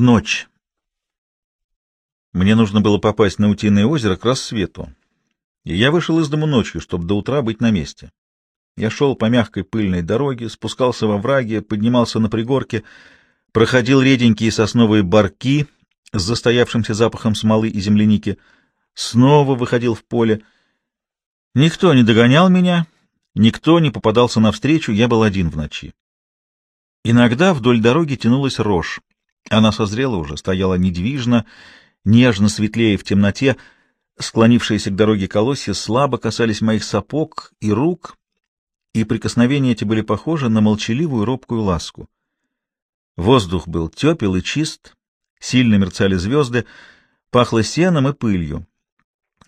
Ночь. Мне нужно было попасть на Утиное озеро к рассвету, и я вышел из дому ночью, чтобы до утра быть на месте. Я шел по мягкой пыльной дороге, спускался во враги, поднимался на пригорке, проходил реденькие сосновые барки с застоявшимся запахом смолы и земляники, снова выходил в поле. Никто не догонял меня, никто не попадался навстречу, я был один в ночи. Иногда вдоль дороги тянулась рожь. Она созрела уже, стояла недвижно, нежно светлее в темноте, склонившиеся к дороге колосья слабо касались моих сапог и рук, и прикосновения эти были похожи на молчаливую робкую ласку. Воздух был тепел и чист, сильно мерцали звезды, пахло сеном и пылью,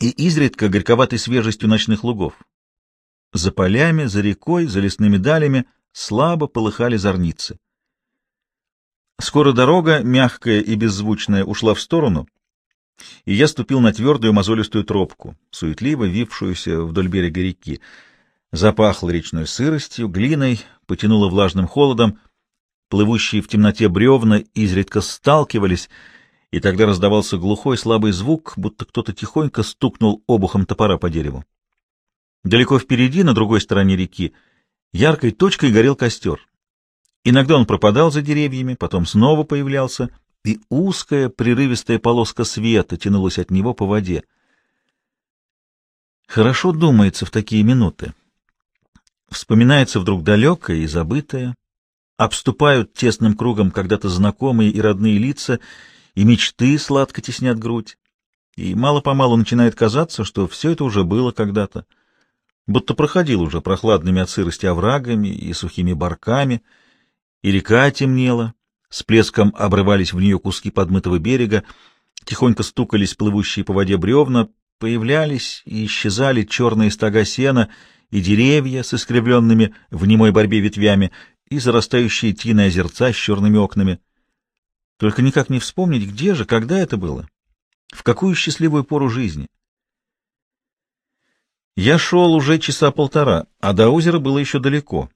и изредка горьковатой свежестью ночных лугов. За полями, за рекой, за лесными далями слабо полыхали зорницы. Скоро дорога, мягкая и беззвучная, ушла в сторону, и я ступил на твердую мозолистую тропку, суетливо вившуюся вдоль берега реки. Запахло речной сыростью, глиной, потянуло влажным холодом, плывущие в темноте бревна изредка сталкивались, и тогда раздавался глухой слабый звук, будто кто-то тихонько стукнул обухом топора по дереву. Далеко впереди, на другой стороне реки, яркой точкой горел костер. Иногда он пропадал за деревьями, потом снова появлялся, и узкая прерывистая полоска света тянулась от него по воде. Хорошо думается в такие минуты. Вспоминается вдруг далекое и забытое, обступают тесным кругом когда-то знакомые и родные лица, и мечты сладко теснят грудь, и мало-помалу начинает казаться, что все это уже было когда-то, будто проходил уже прохладными от сырости оврагами и сухими барками — и река темнела, с плеском обрывались в нее куски подмытого берега, тихонько стукались плывущие по воде бревна, появлялись и исчезали черные стога сена и деревья с искривленными в немой борьбе ветвями и зарастающие тиной озерца с черными окнами. Только никак не вспомнить, где же, когда это было, в какую счастливую пору жизни. Я шел уже часа полтора, а до озера было еще далеко.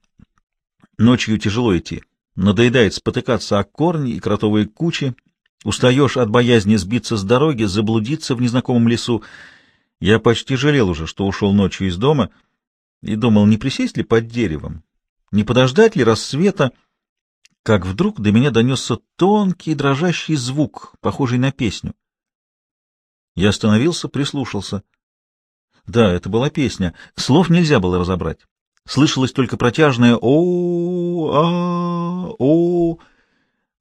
Ночью тяжело идти. Надоедает спотыкаться о корни и кротовые кучи. Устаешь от боязни сбиться с дороги, заблудиться в незнакомом лесу. Я почти жалел уже, что ушел ночью из дома, и думал, не присесть ли под деревом, не подождать ли рассвета, как вдруг до меня донесся тонкий дрожащий звук, похожий на песню. Я остановился, прислушался. Да, это была песня. Слов нельзя было разобрать. Слышалось только протяжное о а о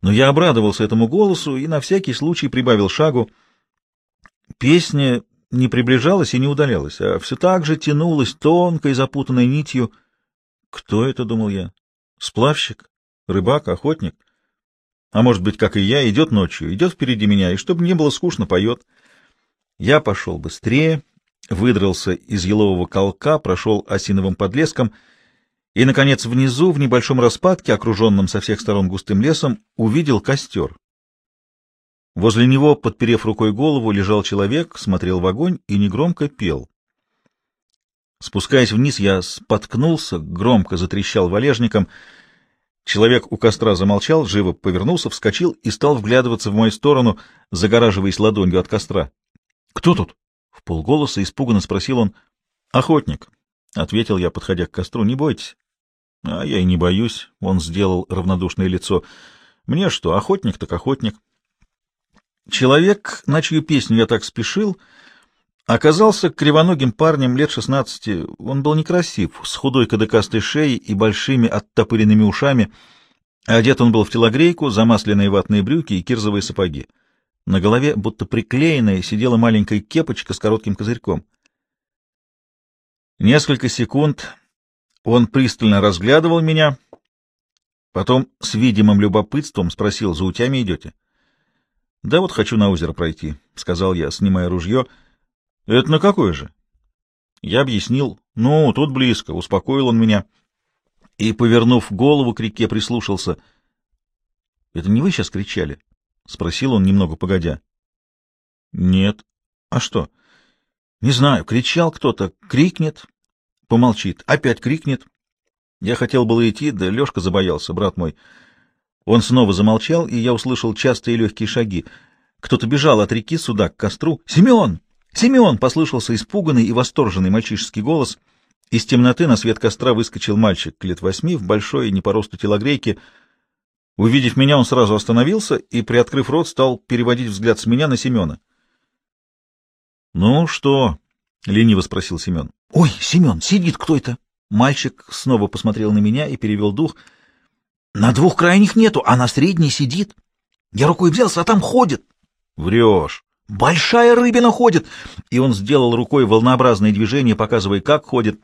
Но я обрадовался этому голосу и на всякий случай прибавил шагу. Песня не приближалась и не удалялась, а все так же тянулась тонкой запутанной нитью. Кто это, думал я? Сплавщик? Рыбак? Охотник? А может быть, как и я, идет ночью, идет впереди меня, и чтобы не было скучно, поет. Я пошел быстрее выдрался из елового колка, прошел осиновым подлеском и, наконец, внизу, в небольшом распадке, окруженном со всех сторон густым лесом, увидел костер. Возле него, подперев рукой голову, лежал человек, смотрел в огонь и негромко пел. Спускаясь вниз, я споткнулся, громко затрещал валежником. Человек у костра замолчал, живо повернулся, вскочил и стал вглядываться в мою сторону, загораживаясь ладонью от костра. — Кто тут? В испуганно спросил он. «Охотник», — ответил я, подходя к костру, — «не бойтесь». «А я и не боюсь», — он сделал равнодушное лицо. «Мне что, охотник так охотник». Человек, на чью песню я так спешил, оказался кривоногим парнем лет шестнадцати. Он был некрасив, с худой кадыкастой шеей и большими оттопыренными ушами. Одет он был в телогрейку, замасленные ватные брюки и кирзовые сапоги. На голове, будто приклеенная, сидела маленькая кепочка с коротким козырьком. Несколько секунд он пристально разглядывал меня, потом с видимым любопытством спросил, «За утями идете?» «Да вот хочу на озеро пройти», — сказал я, снимая ружье. «Это на какое же?» Я объяснил. «Ну, тут близко», — успокоил он меня. И, повернув голову к реке, прислушался. «Это не вы сейчас кричали?» — спросил он немного погодя. — Нет. — А что? — Не знаю. Кричал кто-то. Крикнет. Помолчит. Опять крикнет. Я хотел было идти, да Лешка забоялся, брат мой. Он снова замолчал, и я услышал частые легкие шаги. Кто-то бежал от реки сюда, к костру. «Семен! Семен!» — послышался испуганный и восторженный мальчишеский голос. Из темноты на свет костра выскочил мальчик лет восьми в большой, не по росту телогрейке. Увидев меня, он сразу остановился и, приоткрыв рот, стал переводить взгляд с меня на Семена. «Ну что?» — лениво спросил Семен. «Ой, Семен, сидит кто это?» Мальчик снова посмотрел на меня и перевел дух. «На двух крайних нету, а на средней сидит. Я рукой взялся, а там ходит». «Врешь». «Большая рыбина ходит!» И он сделал рукой волнообразные движения, показывая, как ходит.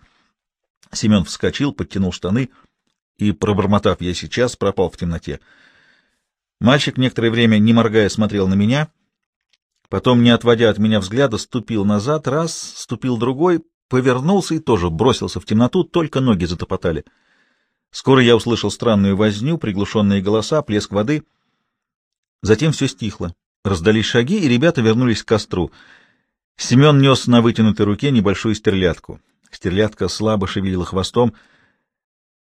Семен вскочил, подтянул штаны и, пробормотав «я сейчас», пропал в темноте. Мальчик некоторое время, не моргая, смотрел на меня, потом, не отводя от меня взгляда, ступил назад, раз, ступил другой, повернулся и тоже бросился в темноту, только ноги затопотали. Скоро я услышал странную возню, приглушенные голоса, плеск воды. Затем все стихло. Раздались шаги, и ребята вернулись к костру. Семен нес на вытянутой руке небольшую стерлядку. Стерлядка слабо шевелила хвостом.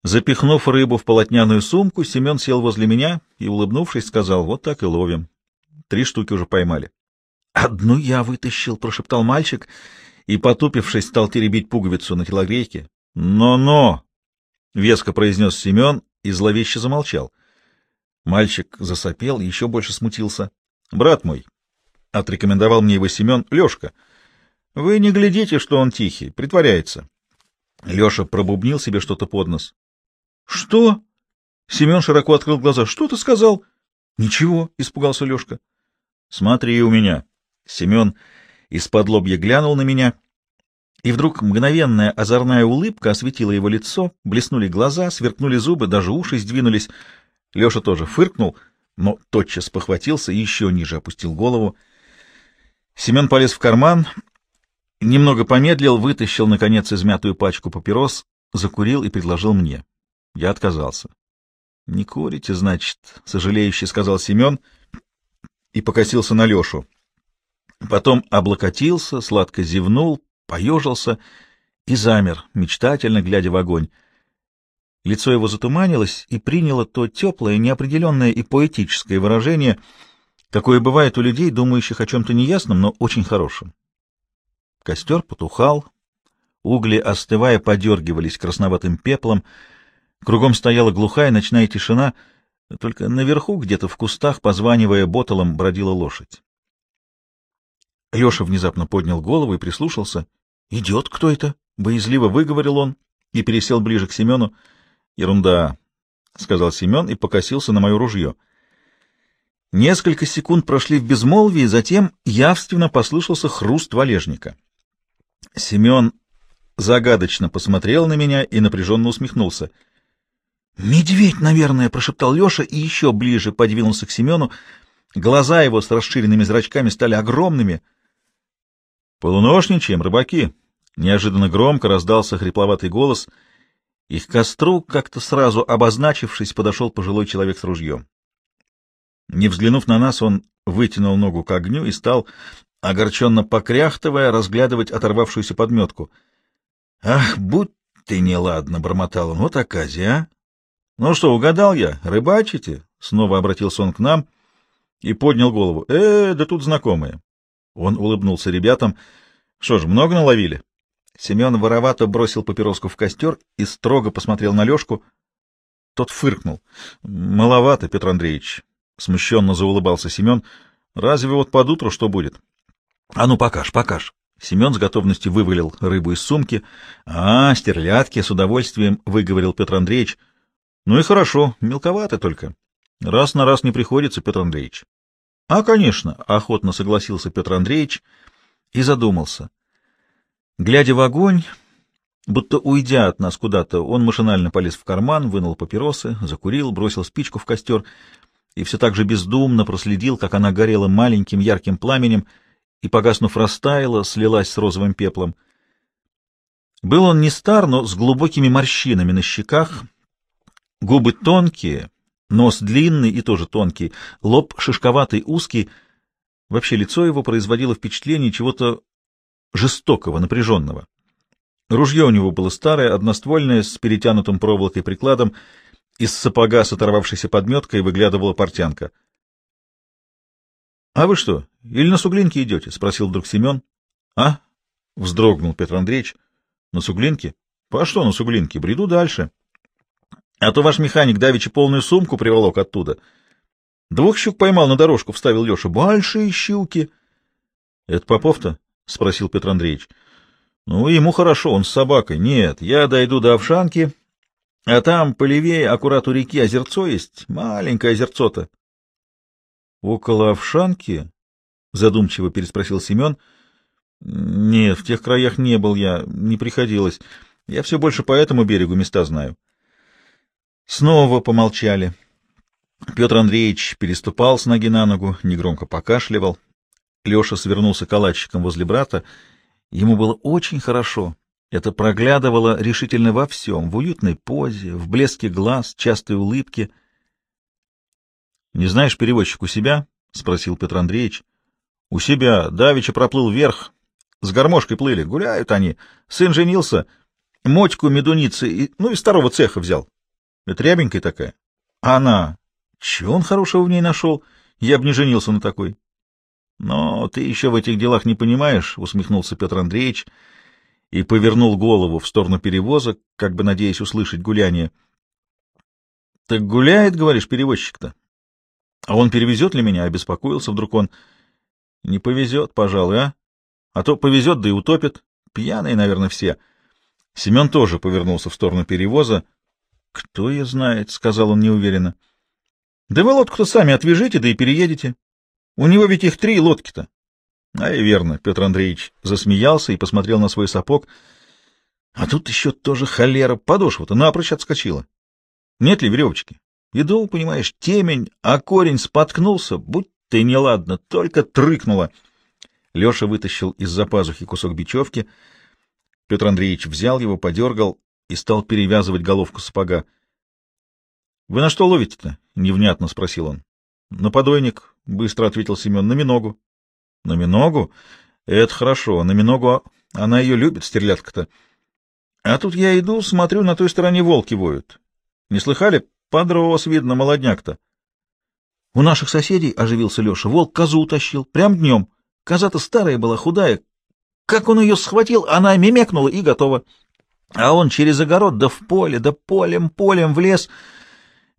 Запихнув рыбу в полотняную сумку, Семен сел возле меня и, улыбнувшись, сказал, вот так и ловим. Три штуки уже поймали. — Одну я вытащил, — прошептал мальчик, и, потупившись, стал теребить пуговицу на телогрейке. «Но — веско произнес Семен и зловеще замолчал. Мальчик засопел и еще больше смутился. — Брат мой, — отрекомендовал мне его Семен, — Лешка, вы не глядите, что он тихий, притворяется. Леша пробубнил себе что-то под нос. — Что? Семен широко открыл глаза. — Что ты сказал? — Ничего, — испугался Лешка. — Смотри у меня. Семен из-под лобья глянул на меня, и вдруг мгновенная озорная улыбка осветила его лицо, блеснули глаза, сверкнули зубы, даже уши сдвинулись. Леша тоже фыркнул — но тотчас похватился и еще ниже опустил голову. Семен полез в карман, немного помедлил, вытащил, наконец, измятую пачку папирос, закурил и предложил мне. Я отказался. — Не курите, значит, — сожалеюще сказал Семен и покосился на Лешу. Потом облокотился, сладко зевнул, поежился и замер, мечтательно глядя в огонь. Лицо его затуманилось и приняло то теплое, неопределенное и поэтическое выражение, какое бывает у людей, думающих о чем-то неясном, но очень хорошем. Костер потухал, угли, остывая, подергивались красноватым пеплом, кругом стояла глухая ночная тишина, только наверху, где-то в кустах, позванивая ботолом, бродила лошадь. Леша внезапно поднял голову и прислушался. — Идет кто это? — боязливо выговорил он и пересел ближе к Семену. Ерунда, — сказал Семен и покосился на мое ружье. Несколько секунд прошли в безмолвии, затем явственно послышался хруст валежника. Семен загадочно посмотрел на меня и напряженно усмехнулся. «Медведь, наверное», — прошептал Леша и еще ближе подвинулся к Семену. Глаза его с расширенными зрачками стали огромными. «Полуношничаем, рыбаки!» Неожиданно громко раздался хрипловатый голос — и к костру, как-то сразу обозначившись, подошел пожилой человек с ружьем. Не взглянув на нас, он вытянул ногу к огню и стал, огорченно покряхтывая, разглядывать оторвавшуюся подметку. — Ах, будь ты неладно! — бормотал он. — Вот оказия, а! — Ну что, угадал я? Рыбачите? — снова обратился он к нам и поднял голову. — Э, да тут знакомые. Он улыбнулся ребятам. — Что ж, много наловили? Семен воровато бросил папироску в костер и строго посмотрел на Лешку. Тот фыркнул. — Маловато, Петр Андреевич. Смущенно заулыбался Семен. — Разве вот под утро что будет? — А ну, покаж, покаж. Семен с готовностью вывалил рыбу из сумки. — А, стерлядки, с удовольствием, — выговорил Петр Андреевич. — Ну и хорошо, мелковато только. Раз на раз не приходится, Петр Андреевич. — А, конечно, — охотно согласился Петр Андреевич и задумался. Глядя в огонь, будто уйдя от нас куда-то, он машинально полез в карман, вынул папиросы, закурил, бросил спичку в костер и все так же бездумно проследил, как она горела маленьким ярким пламенем и, погаснув, растаяла, слилась с розовым пеплом. Был он не стар, но с глубокими морщинами на щеках, губы тонкие, нос длинный и тоже тонкий, лоб шишковатый, узкий. Вообще лицо его производило впечатление чего-то жестокого, напряженного. Ружье у него было старое, одноствольное, с перетянутым проволокой прикладом, Из сапога с оторвавшейся подметкой выглядывала портянка. — А вы что, или на суглинки идете? — спросил вдруг Семен. — А? — вздрогнул Петр Андреевич. — На суглинки? — По что на суглинки? Бреду дальше. — А то ваш механик давеча полную сумку приволок оттуда. Двух щук поймал на дорожку, вставил Леша. — Большие щуки! — Это Попов-то? — спросил Петр Андреевич. — Ну, ему хорошо, он с собакой. Нет, я дойду до Овшанки, а там полевее, аккурат у реки, озерцо есть, маленькое озерцо-то. — Около Овшанки? — задумчиво переспросил Семен. — Нет, в тех краях не был я, не приходилось. Я все больше по этому берегу места знаю. Снова помолчали. Петр Андреевич переступал с ноги на ногу, негромко покашливал. Леша свернулся калачиком возле брата. Ему было очень хорошо. Это проглядывало решительно во всем, в уютной позе, в блеске глаз, частой улыбке. — Не знаешь переводчик у себя? — спросил Петр Андреевич. — У себя. Давича проплыл вверх. С гармошкой плыли. Гуляют они. Сын женился. Мотьку медуницы, и, ну и старого цеха взял. Это рябенькая такая. Она... Чего он хорошего в ней нашел? Я бы не женился на такой. — Но ты еще в этих делах не понимаешь, — усмехнулся Петр Андреевич и повернул голову в сторону перевоза, как бы надеясь услышать гуляние. — Так гуляет, говоришь, перевозчик-то? А он перевезет ли меня? Обеспокоился вдруг он. — Не повезет, пожалуй, а? А то повезет, да и утопит. Пьяные, наверное, все. Семен тоже повернулся в сторону перевоза. — Кто ее знает, — сказал он неуверенно. — Да вы лодку-то сами отвяжите, да и переедете. У него ведь их три лодки-то. — А и верно, Петр Андреевич засмеялся и посмотрел на свой сапог. А тут еще тоже холера, подошва-то напрочь отскочила. Нет ли веревочки? Иду, понимаешь, темень, а корень споткнулся, будь ты неладно, только трыкнула. Леша вытащил из-за пазухи кусок бечевки. Петр Андреевич взял его, подергал и стал перевязывать головку сапога. — Вы на что ловите-то? — невнятно спросил он. — На подойник, — быстро ответил Семен, — на миногу. — На миногу? Это хорошо, на миногу она ее любит, стерлядка-то. А тут я иду, смотрю, на той стороне волки воют. Не слыхали? Подрос, видно, молодняк-то. — У наших соседей, — оживился Леша, — волк козу утащил, прям днем. Коза-то старая была, худая. Как он ее схватил, она мемекнула и готова. А он через огород, да в поле, да полем-полем в лес.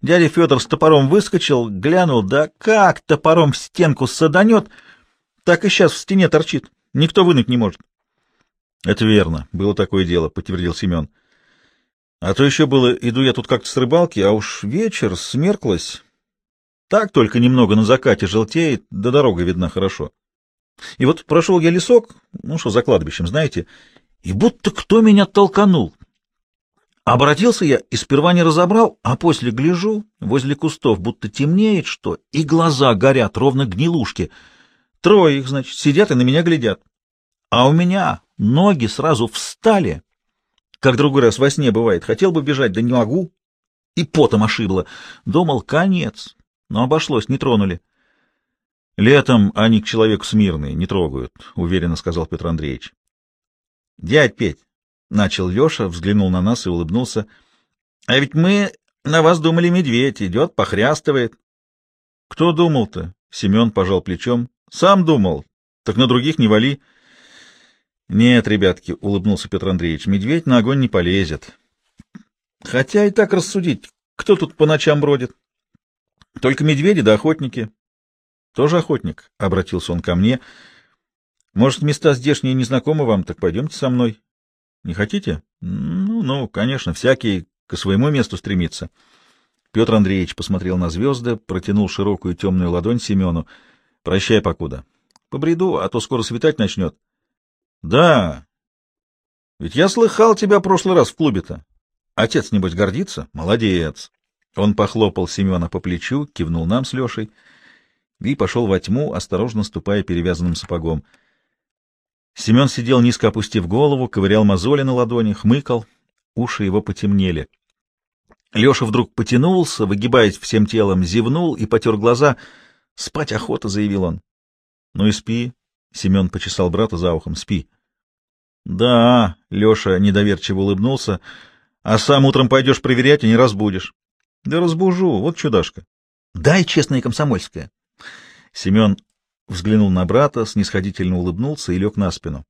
Дядя Федор с топором выскочил, глянул, да как топором в стенку саданет, так и сейчас в стене торчит. Никто вынуть не может. — Это верно, было такое дело, — подтвердил Семен. — а то еще было, иду я тут как-то с рыбалки, а уж вечер, смерклась. Так только немного на закате желтеет, да дорога видна хорошо. И вот прошел я лесок, ну что, за кладбищем, знаете, и будто кто меня толканул. Обратился я и сперва не разобрал, а после гляжу, возле кустов будто темнеет что, и глаза горят, ровно гнилушки. Трое их, значит, сидят и на меня глядят. А у меня ноги сразу встали, как другой раз во сне бывает. Хотел бы бежать, да не могу. И потом ошибло. Думал, конец. Но обошлось, не тронули. Летом они к человеку смирные, не трогают, — уверенно сказал Петр Андреевич. — Дядь Петь, — начал Леша, взглянул на нас и улыбнулся. — А ведь мы на вас думали, медведь идет, похрястывает. — Кто думал-то? — Семен пожал плечом. — Сам думал. Так на других не вали. — нет, ребятки, — улыбнулся Петр Андреевич, — медведь на огонь не полезет. Хотя и так рассудить, кто тут по ночам бродит? Только медведи да охотники. Тоже охотник, — обратился он ко мне. Может, места здешние незнакомы вам, так пойдемте со мной. Не хотите? Ну, ну, конечно, всякий к своему месту стремится. Петр Андреевич посмотрел на звезды, протянул широкую темную ладонь Семену. Прощай покуда. Побреду, а то скоро светать начнет. —— Да. Ведь я слыхал тебя прошлый раз в клубе-то. Отец, небось, гордится? Молодец. Он похлопал Семена по плечу, кивнул нам с Лешей и пошел во тьму, осторожно ступая перевязанным сапогом. Семен сидел низко опустив голову, ковырял мозоли на ладони, хмыкал, уши его потемнели. Леша вдруг потянулся, выгибаясь всем телом, зевнул и потер глаза. «Спать охота», — заявил он. «Ну и спи», Семен почесал брата за ухом. Спи. Да, Леша недоверчиво улыбнулся. А сам утром пойдешь проверять и не разбудишь. Да разбужу, вот чудашка. Дай честное комсомольское. Семен взглянул на брата, снисходительно улыбнулся и лег на спину.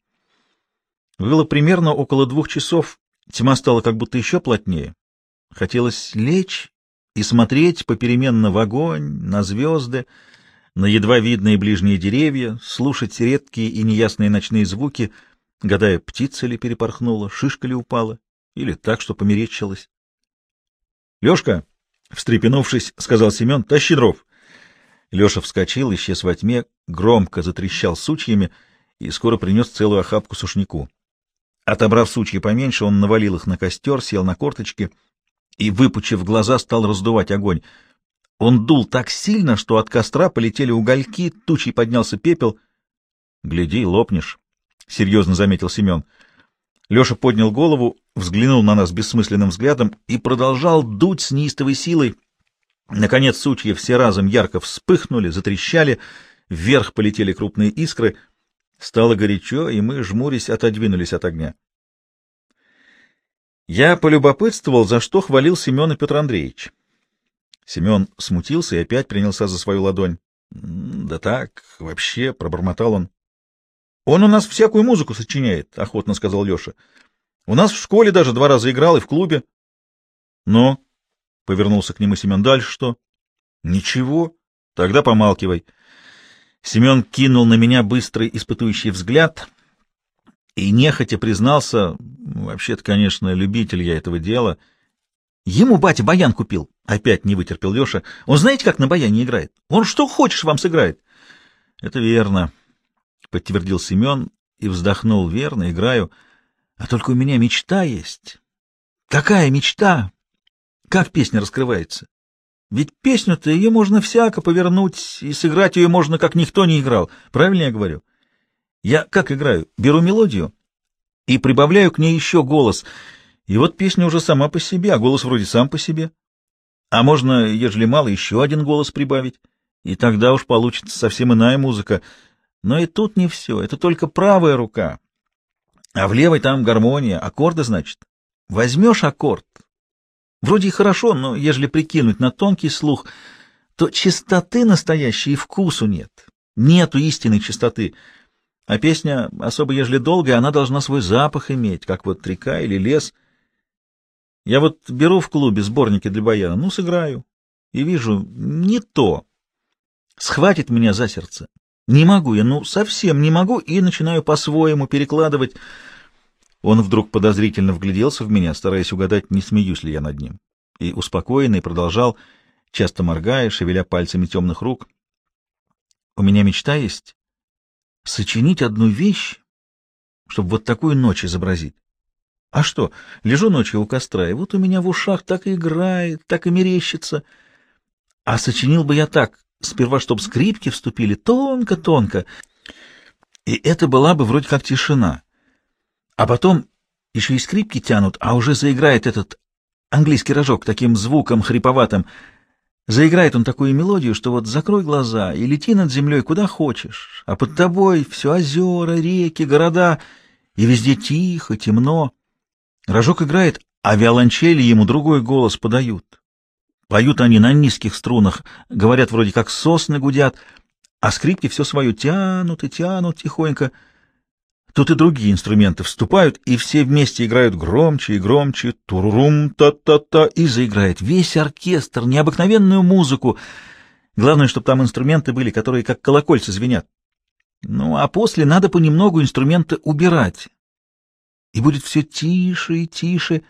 Было примерно около двух часов, тьма стала как будто еще плотнее. Хотелось лечь и смотреть попеременно в огонь, на звезды, на едва видные ближние деревья, слушать редкие и неясные ночные звуки, гадая, птица ли перепорхнула, шишка ли упала, или так, что померещилось. — Лешка, — встрепенувшись, сказал Семен, — тащи дров. Леша вскочил, исчез во тьме, громко затрещал сучьями и скоро принес целую охапку сушнику. Отобрав сучья поменьше, он навалил их на костер, сел на корточки и, выпучив глаза, стал раздувать огонь. Он дул так сильно, что от костра полетели угольки, тучей поднялся пепел. — Гляди, лопнешь, — серьезно заметил Семен. Леша поднял голову, взглянул на нас бессмысленным взглядом и продолжал дуть с неистовой силой. Наконец сучья все разом ярко вспыхнули, затрещали, вверх полетели крупные искры. Стало горячо, и мы, жмурясь, отодвинулись от огня. Я полюбопытствовал, за что хвалил Семена Петр Андреевич. Семен смутился и опять принялся за свою ладонь. — Да так, вообще, — пробормотал он. — Он у нас всякую музыку сочиняет, — охотно сказал Леша. — У нас в школе даже два раза играл и в клубе. — Но, — повернулся к нему Семен, — дальше что? — Ничего. Тогда помалкивай. Семен кинул на меня быстрый испытующий взгляд и нехотя признался, вообще-то, конечно, любитель я этого дела. Ему батя баян купил. Опять не вытерпел Леша. Он знаете, как на баяне играет? Он что хочешь вам сыграет. — Это верно, — подтвердил Семен и вздохнул. — Верно, играю. А только у меня мечта есть. Какая мечта? Как песня раскрывается? Ведь песню-то ее можно всяко повернуть, и сыграть ее можно, как никто не играл. Правильно я говорю? Я как играю? Беру мелодию и прибавляю к ней еще голос. И вот песня уже сама по себе, а голос вроде сам по себе. А можно, ежели мало, еще один голос прибавить, и тогда уж получится совсем иная музыка. Но и тут не все, это только правая рука. А в левой там гармония, аккорды, значит. Возьмешь аккорд. Вроде и хорошо, но ежели прикинуть на тонкий слух, то чистоты настоящей и вкусу нет. Нету истинной чистоты. А песня, особо ежели долгая, она должна свой запах иметь, как вот река или лес — я вот беру в клубе сборники для баяна, ну, сыграю, и вижу, не то. Схватит меня за сердце. Не могу я, ну, совсем не могу, и начинаю по-своему перекладывать. Он вдруг подозрительно вгляделся в меня, стараясь угадать, не смеюсь ли я над ним. И успокоенный продолжал, часто моргая, шевеля пальцами темных рук. У меня мечта есть сочинить одну вещь, чтобы вот такую ночь изобразить. А что, лежу ночью у костра, и вот у меня в ушах так и играет, так и мерещится. А сочинил бы я так, сперва чтоб скрипки вступили тонко-тонко, и это была бы вроде как тишина. А потом еще и скрипки тянут, а уже заиграет этот английский рожок таким звуком хриповатым. Заиграет он такую мелодию, что вот закрой глаза и лети над землей куда хочешь, а под тобой все озера, реки, города, и везде тихо, темно. Рожок играет, а виолончели ему другой голос подают. Поют они на низких струнах, говорят вроде как сосны гудят, а скрипки все свое тянут и тянут тихонько. Тут и другие инструменты вступают, и все вместе играют громче и громче, турурум та-та-та, и заиграет весь оркестр, необыкновенную музыку. Главное, чтобы там инструменты были, которые как колокольцы звенят. Ну, а после надо понемногу инструменты убирать, и будет все тише и тише,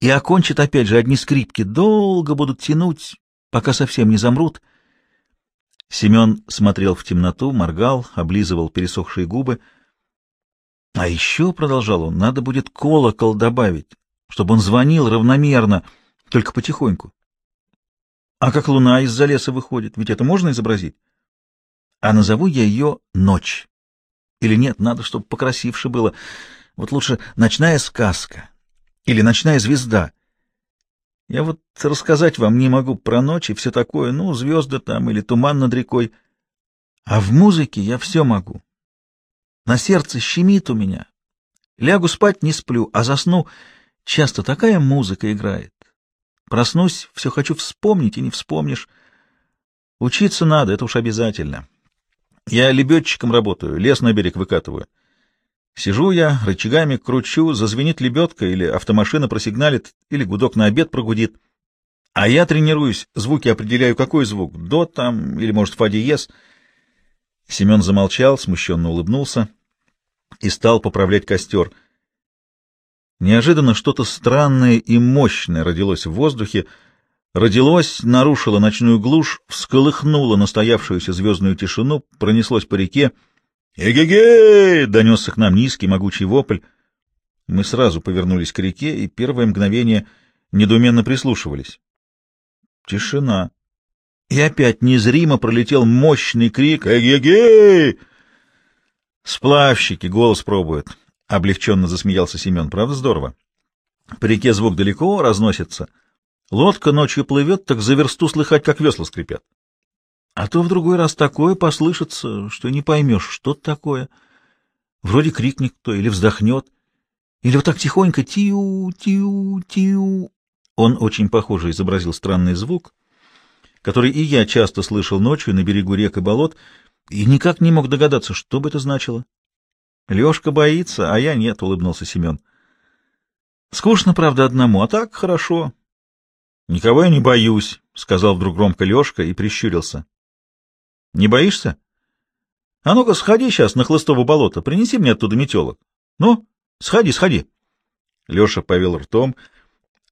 и окончат опять же одни скрипки, долго будут тянуть, пока совсем не замрут. Семен смотрел в темноту, моргал, облизывал пересохшие губы. А еще, — продолжал он, — надо будет колокол добавить, чтобы он звонил равномерно, только потихоньку. А как луна из-за леса выходит, ведь это можно изобразить? А назову я ее «Ночь». Или нет, надо, чтобы покрасивше было. Вот лучше «Ночная сказка» или «Ночная звезда». Я вот рассказать вам не могу про ночь и все такое, ну, звезды там или туман над рекой. А в музыке я все могу. На сердце щемит у меня. Лягу спать, не сплю, а засну. Часто такая музыка играет. Проснусь, все хочу вспомнить, и не вспомнишь. Учиться надо, это уж обязательно. Я лебедчиком работаю, лес на берег выкатываю. Сижу я, рычагами кручу, зазвенит лебедка, или автомашина просигналит, или гудок на обед прогудит. А я тренируюсь, звуки определяю, какой звук, до там, или, может, фа диез. Семен замолчал, смущенно улыбнулся и стал поправлять костер. Неожиданно что-то странное и мощное родилось в воздухе, родилось, нарушило ночную глушь, всколыхнуло настоявшуюся звездную тишину, пронеслось по реке. «Эге-гей!» — донесся к нам низкий могучий вопль. Мы сразу повернулись к реке и первое мгновение недоуменно прислушивались. Тишина. И опять незримо пролетел мощный крик «Эге-гей!» «Сплавщики!» — голос пробует. Облегченно засмеялся Семен. «Правда здорово?» По реке звук далеко разносится — Лодка ночью плывет, так за версту слыхать, как весла скрипят. А то в другой раз такое послышится, что не поймешь, что такое. Вроде крикнет кто или вздохнет, или вот так тихонько «тиу, тиу, тиу». Он очень похоже изобразил странный звук, который и я часто слышал ночью на берегу рек и болот, и никак не мог догадаться, что бы это значило. Лешка боится, а я нет, — улыбнулся Семен. Скучно, правда, одному, а так хорошо. Никого я не боюсь, — сказал вдруг громко Лешка и прищурился. — Не боишься? — А ну-ка, сходи сейчас на Хлыстово болото, принеси мне оттуда метелок. Ну, сходи, сходи. Леша повел ртом,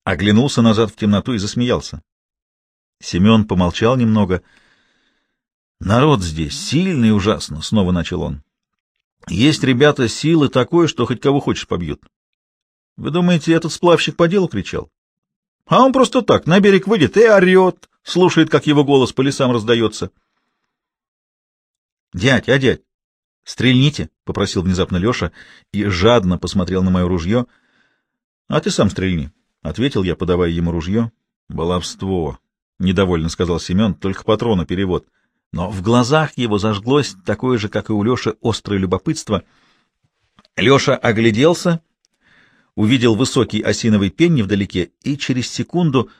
оглянулся назад в темноту и засмеялся. Семен помолчал немного. — Народ здесь сильный ужасно, — снова начал он. — Есть ребята силы такой, что хоть кого хочешь побьют. Вы думаете, этот сплавщик по делу кричал? А он просто так, на берег выйдет и орет, слушает, как его голос по лесам раздается. — Дядь, а дядь, стрельните, — попросил внезапно Леша и жадно посмотрел на мое ружье. — А ты сам стрельни, — ответил я, подавая ему ружье. — Баловство, — недовольно сказал Семен, — только патрона перевод. Но в глазах его зажглось такое же, как и у Леши, острое любопытство. Леша огляделся увидел высокий осиновый пень невдалеке и через секунду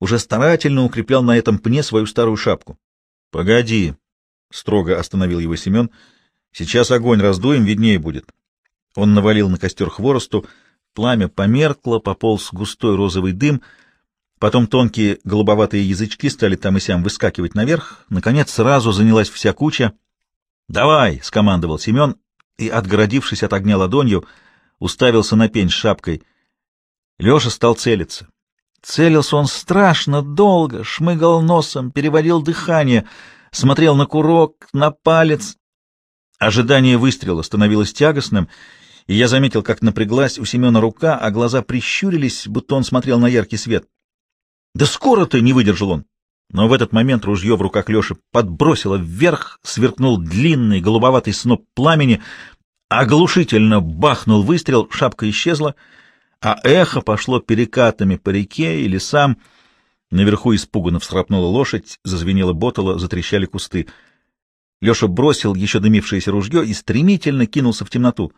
уже старательно укреплял на этом пне свою старую шапку. — Погоди, — строго остановил его Семен, — сейчас огонь раздуем, виднее будет. Он навалил на костер хворосту, пламя померкло, пополз густой розовый дым, потом тонкие голубоватые язычки стали там и сям выскакивать наверх, наконец сразу занялась вся куча. — Давай! — скомандовал Семен и, отгородившись от огня ладонью, — уставился на пень с шапкой. Леша стал целиться. Целился он страшно долго, шмыгал носом, переводил дыхание, смотрел на курок, на палец. Ожидание выстрела становилось тягостным, и я заметил, как напряглась у Семена рука, а глаза прищурились, будто он смотрел на яркий свет. «Да скоро ты!» — не выдержал он. Но в этот момент ружье в руках Леши подбросило вверх, сверкнул длинный голубоватый сноп пламени, Оглушительно бахнул выстрел, шапка исчезла, а эхо пошло перекатами по реке и лесам. Наверху испуганно всхрапнула лошадь, зазвенела ботала, затрещали кусты. Леша бросил еще дымившееся ружье и стремительно кинулся в темноту.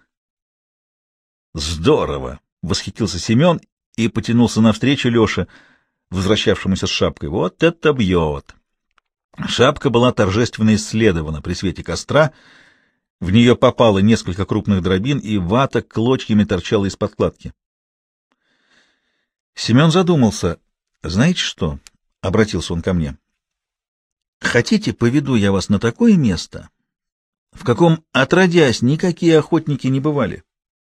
«Здорово!» — восхитился Семен и потянулся навстречу Леше, возвращавшемуся с шапкой. «Вот это бьет!» Шапка была торжественно исследована при свете костра — в нее попало несколько крупных дробин, и вата клочьями торчала из подкладки. Семен задумался. «Знаете что?» — обратился он ко мне. «Хотите, поведу я вас на такое место, в каком, отродясь, никакие охотники не бывали?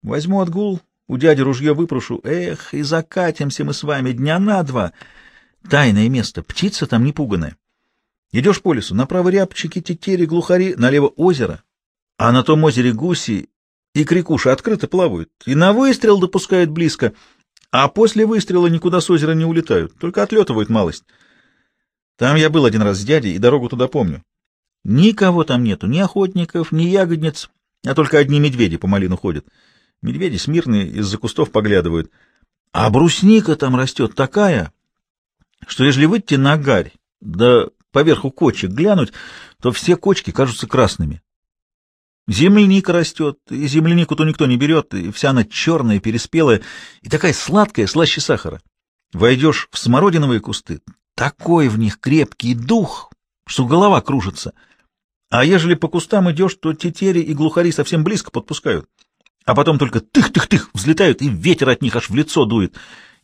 Возьму отгул, у дяди ружье выпрошу. Эх, и закатимся мы с вами дня на два. Тайное место, птица там не пуганая. Идешь по лесу, направо рябчики, тетери, глухари, налево озеро, а на том озере гуси и крикуши открыто плавают, и на выстрел допускают близко, а после выстрела никуда с озера не улетают, только отлетывают малость. Там я был один раз с дядей, и дорогу туда помню. Никого там нету, ни охотников, ни ягодниц, а только одни медведи по малину ходят. Медведи смирные, из-за кустов поглядывают. А брусника там растет такая, что ежели выйти на гарь, да поверху кочек глянуть, то все кочки кажутся красными. Земляника растет, и землянику-то никто не берет, и вся она черная, переспелая, и такая сладкая, слаще сахара. Войдешь в смородиновые кусты, такой в них крепкий дух, что голова кружится. А ежели по кустам идешь, то тетери и глухари совсем близко подпускают. А потом только тых-тых-тых взлетают, и ветер от них аж в лицо дует.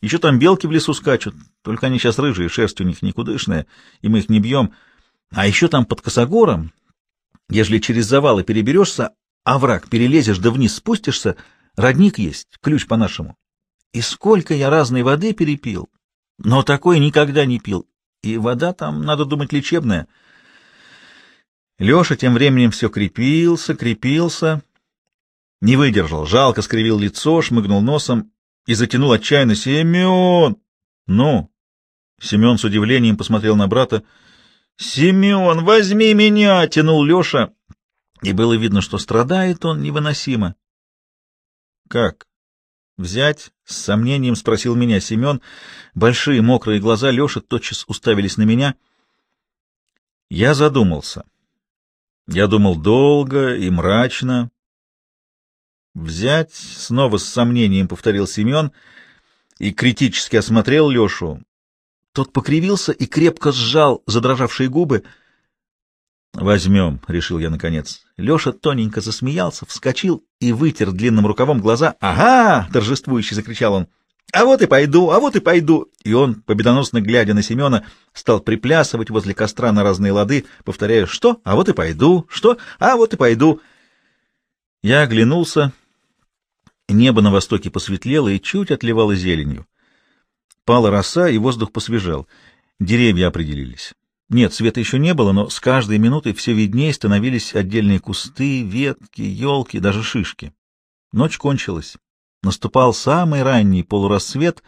Еще там белки в лесу скачут, только они сейчас рыжие, шерсть у них никудышная, и мы их не бьем. А еще там под косогором, ежели через завалы переберешься, а враг перелезешь да вниз спустишься, родник есть, ключ по-нашему. И сколько я разной воды перепил, но такой никогда не пил. И вода там, надо думать, лечебная. Леша тем временем все крепился, крепился, не выдержал, жалко скривил лицо, шмыгнул носом и затянул отчаянно «Семен!» «Ну?» Семен с удивлением посмотрел на брата. «Семен, возьми меня!» — тянул Леша. И было видно, что страдает он невыносимо. «Как? Взять?» — с сомнением спросил меня Семен. Большие мокрые глаза Леши тотчас уставились на меня. Я задумался. Я думал долго и мрачно. «Взять?» — снова с сомнением повторил Семен и критически осмотрел Лешу. Тот покривился и крепко сжал задрожавшие губы. «Возьмем», — решил я наконец. Леша тоненько засмеялся, вскочил и вытер длинным рукавом глаза. «Ага!» — торжествующе закричал он. «А вот и пойду, а вот и пойду!» И он, победоносно глядя на Семена, стал приплясывать возле костра на разные лады, повторяя «Что? А вот и пойду! Что? А вот и пойду!» Я оглянулся Небо на востоке посветлело и чуть отливало зеленью. Пала роса, и воздух посвежал. Деревья определились. Нет, света еще не было, но с каждой минутой все виднее становились отдельные кусты, ветки, елки, даже шишки. Ночь кончилась. Наступал самый ранний полурассвет,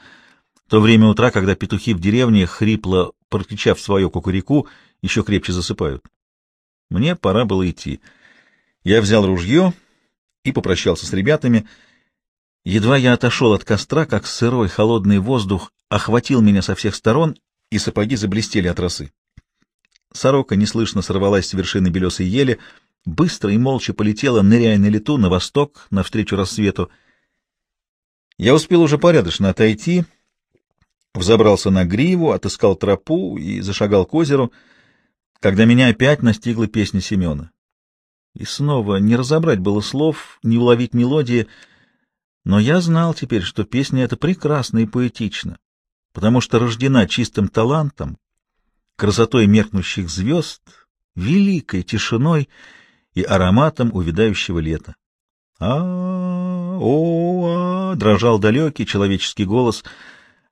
то время утра, когда петухи в деревне, хрипло прокричав свое кукурику, еще крепче засыпают. Мне пора было идти. Я взял ружье и попрощался с ребятами — Едва я отошел от костра, как сырой холодный воздух охватил меня со всех сторон, и сапоги заблестели от росы. Сорока неслышно сорвалась с вершины белесой ели, быстро и молча полетела, ныряя на лету, на восток, навстречу рассвету. Я успел уже порядочно отойти, взобрался на гриву, отыскал тропу и зашагал к озеру, когда меня опять настигла песня Семена. И снова не разобрать было слов, не уловить мелодии — но я знал теперь, что песня эта прекрасна и поэтична, потому что рождена чистым талантом, красотой меркнущих звезд, великой тишиной и ароматом увядающего лета. а о, -а, дрожал далекий человеческий голос,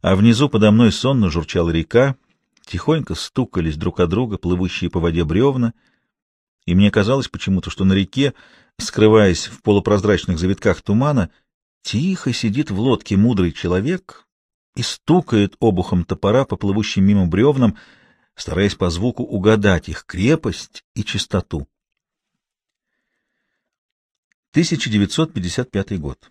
а внизу подо мной сонно журчала река, тихонько стукались друг о друга плывущие по воде бревна, и мне казалось почему-то, что на реке, скрываясь в полупрозрачных завитках тумана, Тихо сидит в лодке мудрый человек и стукает обухом топора по плывущим мимо бревнам, стараясь по звуку угадать их крепость и чистоту. 1955 год.